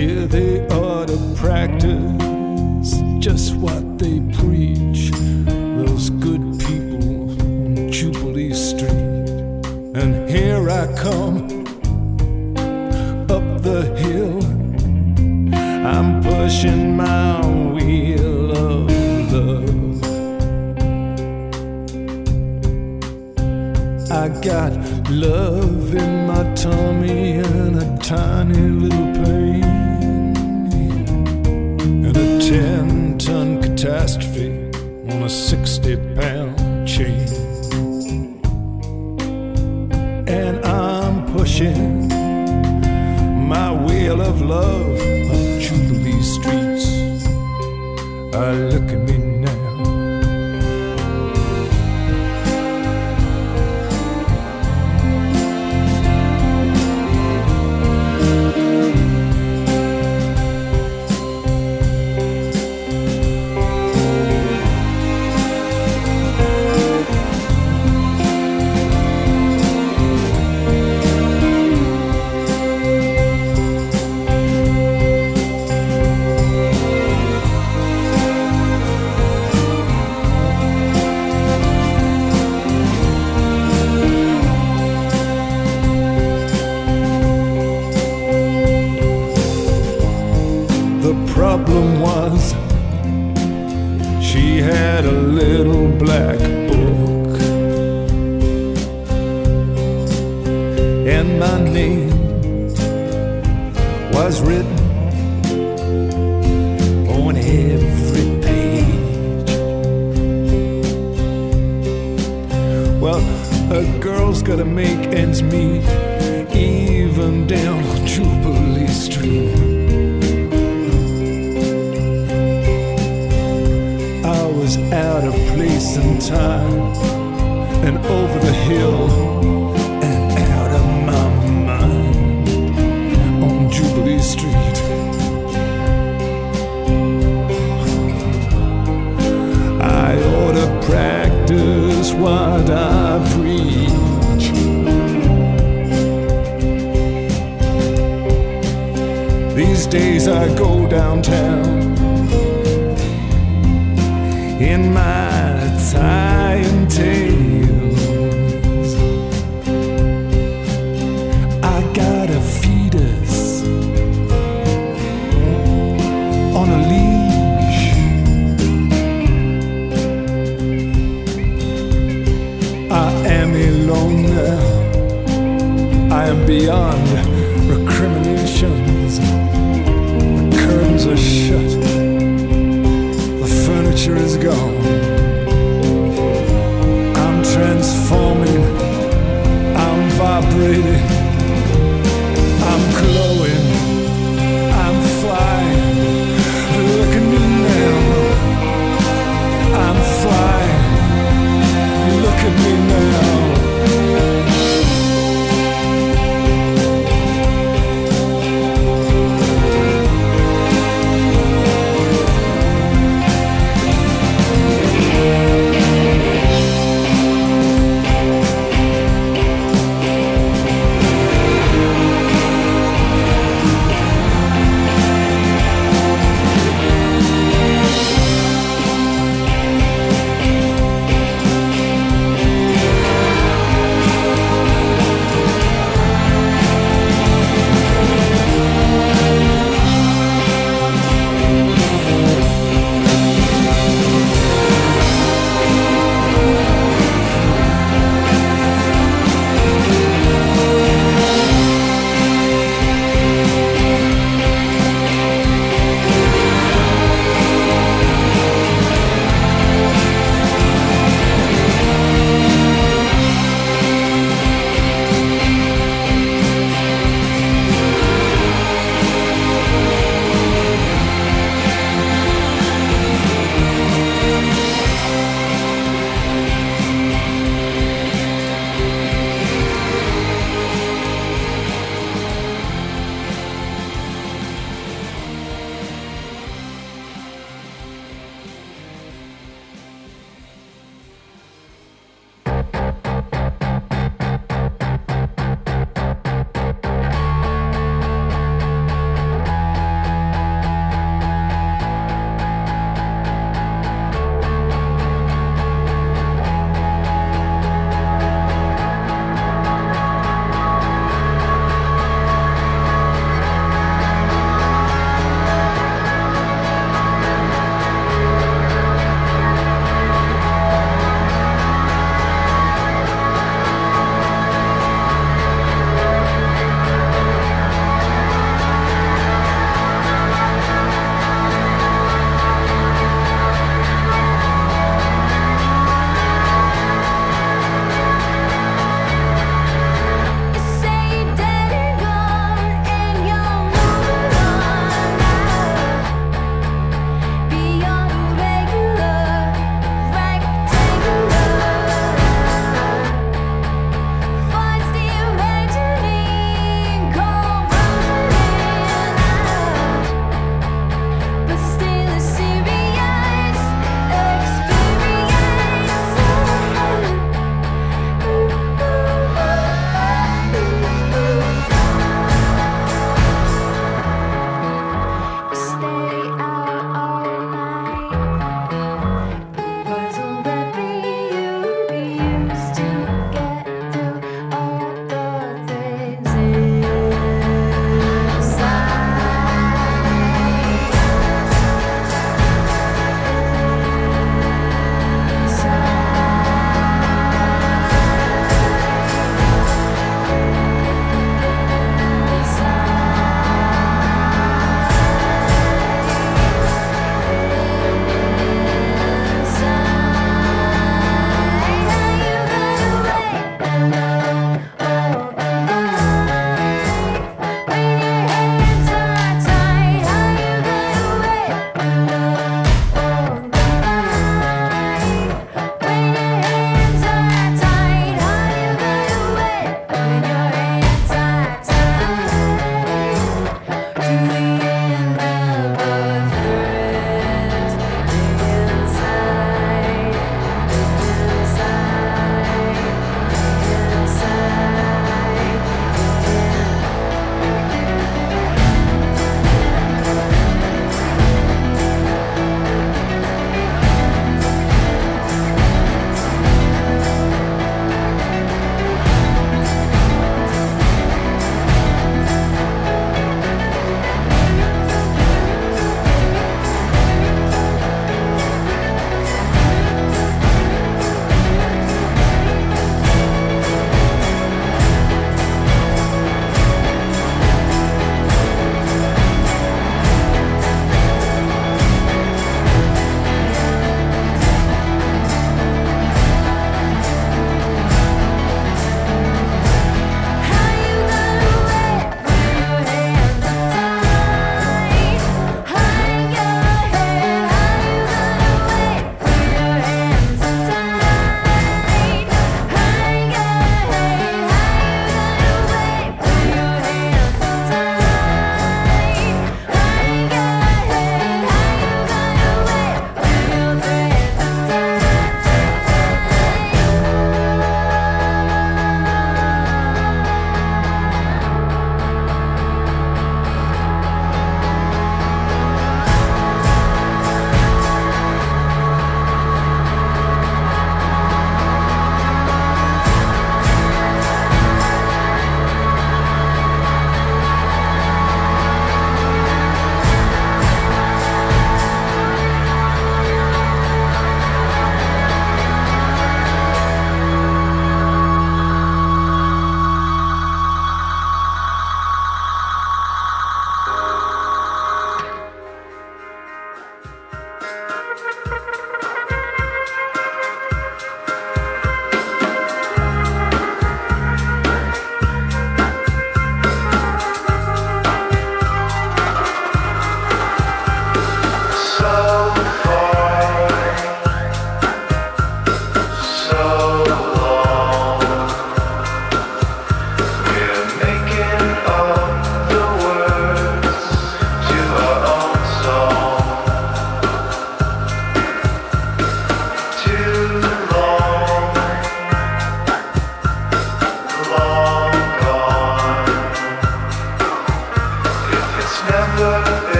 Here they ought to practice just what they preach. Those good people on Jubilee Street. And here I come up the hill. I'm pushing my wheel of love. I got love in my tummy and a tiny 60 pounds. gotta make ends meet.